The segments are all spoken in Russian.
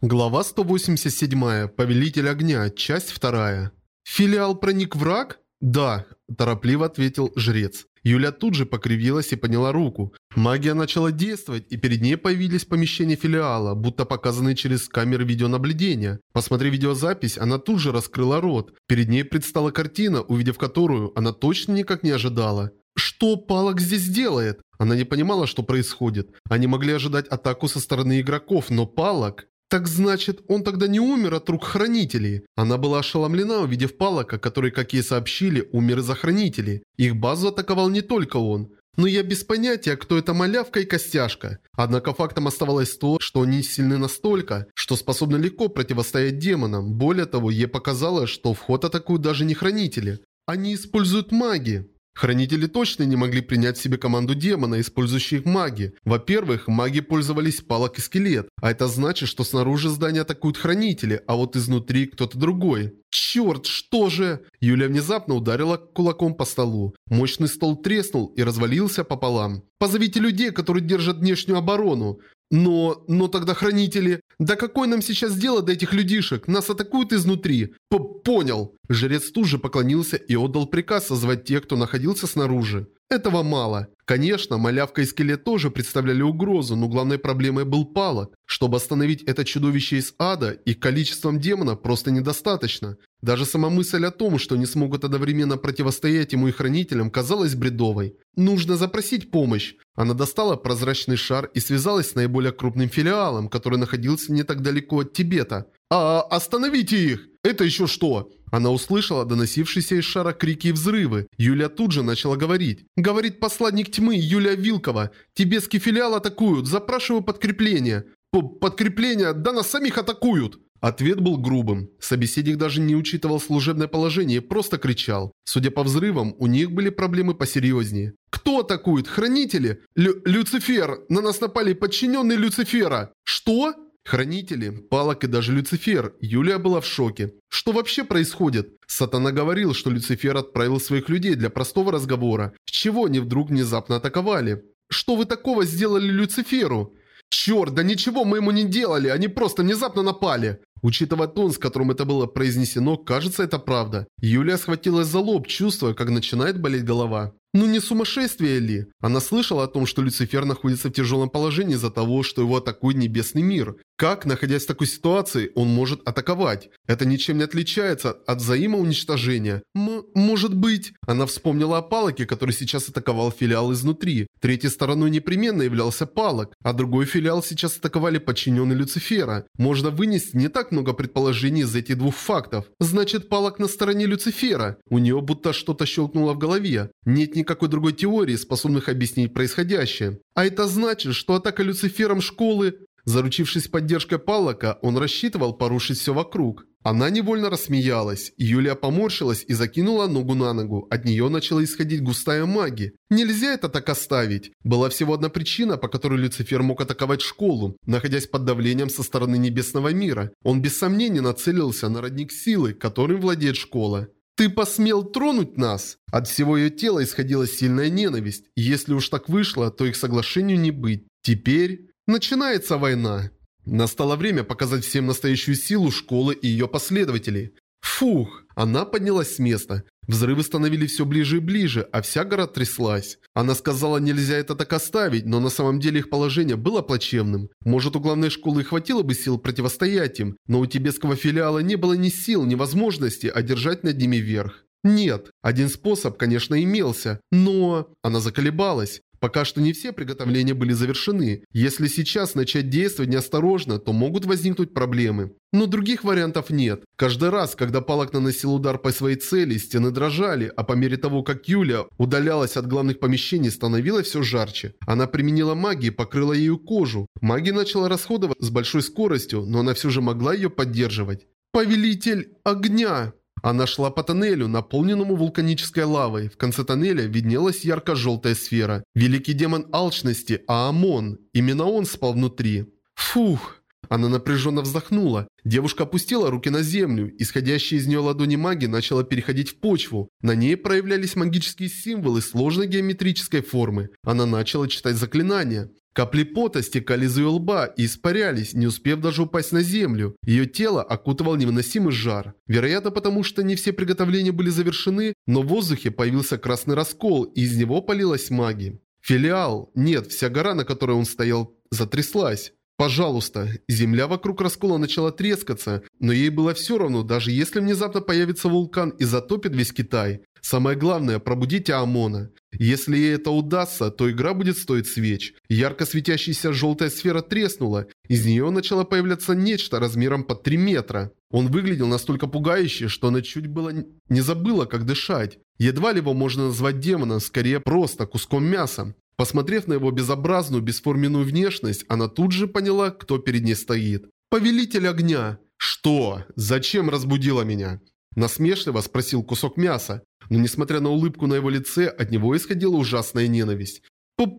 Глава 187. Повелитель огня. Часть 2. «Филиал проник враг?» «Да», – торопливо ответил жрец. Юля тут же покривилась и подняла руку. Магия начала действовать, и перед ней появились помещения филиала, будто показанные через камеры видеонаблюдения. Посмотрев видеозапись, она тут же раскрыла рот. Перед ней предстала картина, увидев которую она точно никак не ожидала. Что Палок здесь делает? Она не понимала, что происходит. Они могли ожидать атаку со стороны игроков, но Палок... Так значит, он тогда не умер от рук хранителей. Она была ошеломлена, увидев Палака, который, как ей сообщили, умер из-за хранителей. Их базу атаковал не только он. Но я без понятия, кто это малявка и костяшка. Однако фактом оставалось то, что они сильны настолько, что способны легко противостоять демонам. Более того, ей показалось, что вход атакуют даже не хранители. Они используют маги. Хранители точно не могли принять себе команду демона, использующих маги. Во-первых, маги пользовались палок и скелет, а это значит, что снаружи здания атакуют хранители, а вот изнутри кто-то другой. Черт, что же? Юлия внезапно ударила кулаком по столу. Мощный стол треснул и развалился пополам. «Позовите людей, которые держат внешнюю оборону!» Но, но тогда хранители... Да какое нам сейчас дело до этих людишек? Нас атакуют изнутри. П Понял. Жрец тут же поклонился и отдал приказ созвать тех, кто находился снаружи. Этого мало. Конечно, малявка и скелет тоже представляли угрозу, но главной проблемой был палок. Чтобы остановить это чудовище из ада, их количеством демона просто недостаточно. Даже сама мысль о том, что не смогут одновременно противостоять ему и хранителям, казалась бредовой. Нужно запросить помощь. Она достала прозрачный шар и связалась с наиболее крупным филиалом, который находился не так далеко от Тибета. «А, остановите их! Это еще что?» Она услышала доносившиеся из шара крики и взрывы. Юля тут же начала говорить. «Говорит посланник тьмы Юлия Вилкова. Тибетский филиал атакуют. Запрашиваю подкрепление». П «Подкрепление? Да нас самих атакуют!» Ответ был грубым. Собеседник даже не учитывал служебное положение, просто кричал. Судя по взрывам, у них были проблемы посерьезнее. «Кто атакует? Хранители? Лю Люцифер! На нас напали подчиненные Люцифера!» «Что?» Хранители, Палок и даже Люцифер. Юлия была в шоке. Что вообще происходит? Сатана говорил, что Люцифер отправил своих людей для простого разговора. С чего они вдруг внезапно атаковали? Что вы такого сделали Люциферу? Черт, да ничего мы ему не делали, они просто внезапно напали. Учитывая тон, с которым это было произнесено, кажется, это правда. Юлия схватилась за лоб, чувствуя, как начинает болеть голова. Ну не сумасшествие ли? Она слышала о том, что Люцифер находится в тяжелом положении из-за того, что его атакует небесный мир. Как, находясь в такой ситуации, он может атаковать? Это ничем не отличается от взаимоуничтожения. М может быть... Она вспомнила о Палоке, который сейчас атаковал филиал изнутри. Третьей стороной непременно являлся Палок, а другой филиал сейчас атаковали подчиненные Люцифера. Можно вынести не так много предположений из этих двух фактов. Значит, Палок на стороне Люцифера. У нее будто что-то щелкнуло в голове. Нет никакой другой теории, способных объяснить происходящее. А это значит, что атака Люцифером школы... Заручившись поддержкой Паллока, он рассчитывал порушить все вокруг. Она невольно рассмеялась. Юлия поморщилась и закинула ногу на ногу. От нее начала исходить густая магия. Нельзя это так оставить. Была всего одна причина, по которой Люцифер мог атаковать школу, находясь под давлением со стороны небесного мира. Он без сомнения нацелился на родник силы, которым владеет школа. «Ты посмел тронуть нас?» От всего ее тела исходила сильная ненависть. Если уж так вышло, то их соглашению не быть. Теперь начинается война. Настало время показать всем настоящую силу школы и ее последователей. Фух, она поднялась с места. Взрывы становились все ближе и ближе, а вся гора тряслась. Она сказала, нельзя это так оставить, но на самом деле их положение было плачевным. Может, у главной школы хватило бы сил противостоять им, но у тибетского филиала не было ни сил, ни возможности одержать над ними верх. Нет, один способ, конечно, имелся, но... Она заколебалась. Пока что не все приготовления были завершены. Если сейчас начать действовать неосторожно, то могут возникнуть проблемы. Но других вариантов нет. Каждый раз, когда Палок наносил удар по своей цели, стены дрожали, а по мере того, как Юля удалялась от главных помещений, становилось все жарче. Она применила магию и покрыла ею кожу. Магия начала расходовать с большой скоростью, но она все же могла ее поддерживать. «Повелитель огня!» Она шла по тоннелю, наполненному вулканической лавой. В конце тоннеля виднелась ярко-желтая сфера. Великий демон алчности Аамон. Именно он спал внутри. Фух. Она напряженно вздохнула. Девушка опустила руки на землю. Исходящая из нее ладони маги начала переходить в почву. На ней проявлялись магические символы сложной геометрической формы. Она начала читать заклинания. Капли пота стекали из ее лба и испарялись, не успев даже упасть на землю. Ее тело окутывал невыносимый жар. Вероятно, потому что не все приготовления были завершены, но в воздухе появился красный раскол, и из него полилась магия. Филиал. Нет, вся гора, на которой он стоял, затряслась. Пожалуйста. Земля вокруг раскола начала трескаться, но ей было все равно, даже если внезапно появится вулкан и затопит весь Китай. Самое главное – пробудите Амона. Если ей это удастся, то игра будет стоить свеч. Ярко светящаяся желтая сфера треснула. Из нее начало появляться нечто размером под 3 метра. Он выглядел настолько пугающе, что она чуть было не забыла, как дышать. Едва ли его можно назвать демоном, скорее просто куском мяса. Посмотрев на его безобразную, бесформенную внешность, она тут же поняла, кто перед ней стоит. «Повелитель огня!» «Что? Зачем разбудила меня?» Насмешливо спросил кусок мяса, но несмотря на улыбку на его лице, от него исходила ужасная ненависть.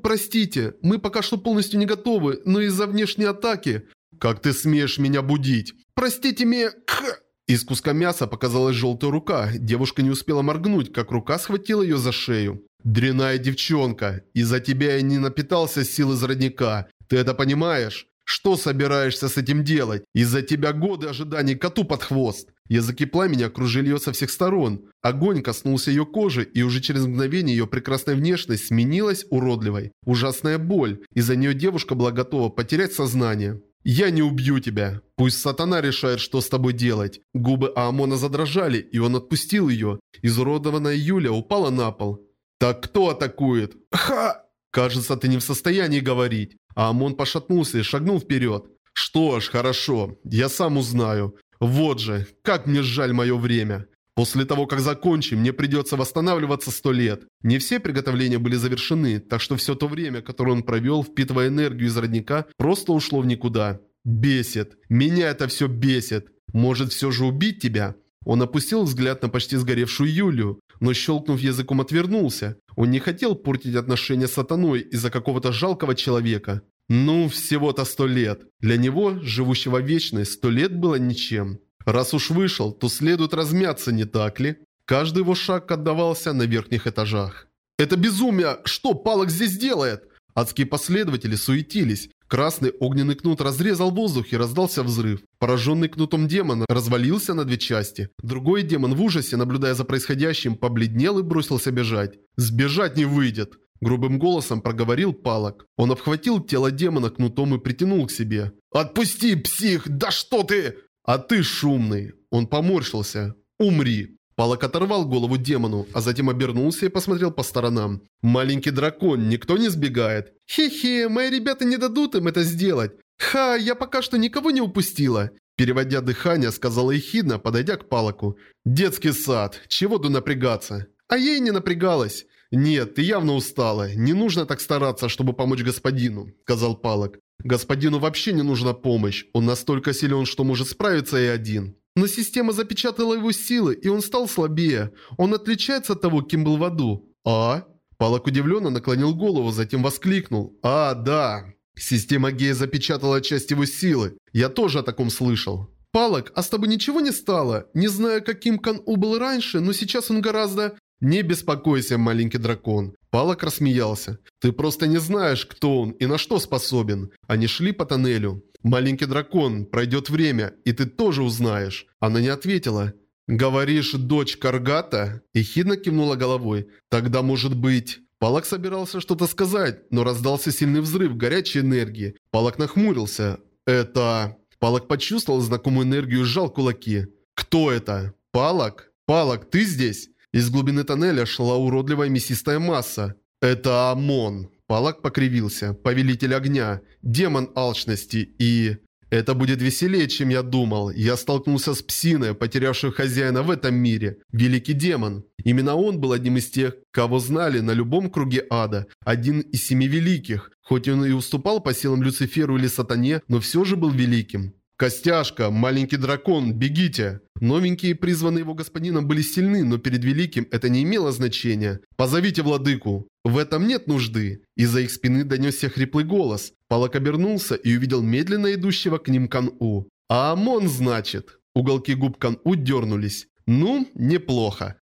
«Простите, мы пока что полностью не готовы, но из-за внешней атаки...» «Как ты смеешь меня будить?» «Простите меня...» Из куска мяса показалась желтая рука. Девушка не успела моргнуть, как рука схватила ее за шею. «Дряная девчонка, из-за тебя я не напитался сил из родника. Ты это понимаешь? Что собираешься с этим делать? Из-за тебя годы ожиданий коту под хвост». Языки пламени окружили ее со всех сторон. Огонь коснулся ее кожи, и уже через мгновение ее прекрасная внешность сменилась уродливой. Ужасная боль. Из-за нее девушка была готова потерять сознание. «Я не убью тебя. Пусть сатана решает, что с тобой делать». Губы Аамона задрожали, и он отпустил ее. Изуродованная Юля упала на пол. «Так кто атакует?» «Ха!» «Кажется, ты не в состоянии говорить». А Амон пошатнулся и шагнул вперед. «Что ж, хорошо. Я сам узнаю. Вот же, как мне жаль мое время. После того, как закончим, мне придется восстанавливаться сто лет. Не все приготовления были завершены, так что все то время, которое он провел, впитывая энергию из родника, просто ушло в никуда. Бесит. Меня это все бесит. Может все же убить тебя? Он опустил взгляд на почти сгоревшую Юлю, но щелкнув языком отвернулся. Он не хотел портить отношения с сатаной из-за какого-то жалкого человека. Ну, всего-то сто лет. Для него, живущего вечность, сто лет было ничем. Раз уж вышел, то следует размяться, не так ли? Каждый его шаг отдавался на верхних этажах. «Это безумие! Что Палок здесь делает?» Адские последователи суетились. Красный огненный кнут разрезал воздух и раздался взрыв. Пораженный кнутом демон развалился на две части. Другой демон в ужасе, наблюдая за происходящим, побледнел и бросился бежать. «Сбежать не выйдет!» Грубым голосом проговорил Палок. Он обхватил тело демона кнутом и притянул к себе. «Отпусти, псих! Да что ты!» «А ты шумный!» Он поморщился. «Умри!» Палок оторвал голову демону, а затем обернулся и посмотрел по сторонам. «Маленький дракон, никто не сбегает?» «Хе-хе, мои ребята не дадут им это сделать!» «Ха, я пока что никого не упустила!» Переводя дыхание, сказала Эхидна, подойдя к Палоку. «Детский сад, чего тут напрягаться?» «А я и не напрягалась!» «Нет, ты явно устала. Не нужно так стараться, чтобы помочь господину», – сказал Палок. «Господину вообще не нужна помощь. Он настолько силен, что может справиться и один». Но система запечатала его силы, и он стал слабее. Он отличается от того, кем был в аду. А? Палок удивленно наклонил голову, затем воскликнул. А, да. Система Гея запечатала часть его силы. Я тоже о таком слышал. Палок, а с тобой ничего не стало? Не знаю, каким Кан-У был раньше, но сейчас он гораздо... «Не беспокойся, маленький дракон». Палок рассмеялся. «Ты просто не знаешь, кто он и на что способен». Они шли по тоннелю. «Маленький дракон, пройдет время, и ты тоже узнаешь». Она не ответила. «Говоришь, дочь Каргата?» И Хидна кивнула головой. «Тогда, может быть...» Палок собирался что-то сказать, но раздался сильный взрыв горячей энергии. Палок нахмурился. «Это...» Палок почувствовал знакомую энергию и сжал кулаки. «Кто это? Палок? Палок, ты здесь?» Из глубины тоннеля шла уродливая мясистая масса. «Это ОМОН!» Палак покривился. «Повелитель огня. Демон алчности. И...» «Это будет веселее, чем я думал. Я столкнулся с псиной, потерявшей хозяина в этом мире. Великий демон. Именно он был одним из тех, кого знали на любом круге ада. Один из семи великих. Хоть он и уступал по силам Люциферу или Сатане, но все же был великим. «Костяшка, маленький дракон, бегите!» Новенькие, призванные его господином, были сильны, но перед Великим это не имело значения. «Позовите владыку!» В этом нет нужды. Из-за их спины донесся хриплый голос. Палок обернулся и увидел медленно идущего к ним Кан-У. «А ОМОН, значит?» Уголки губ Кан-У дернулись. «Ну, неплохо».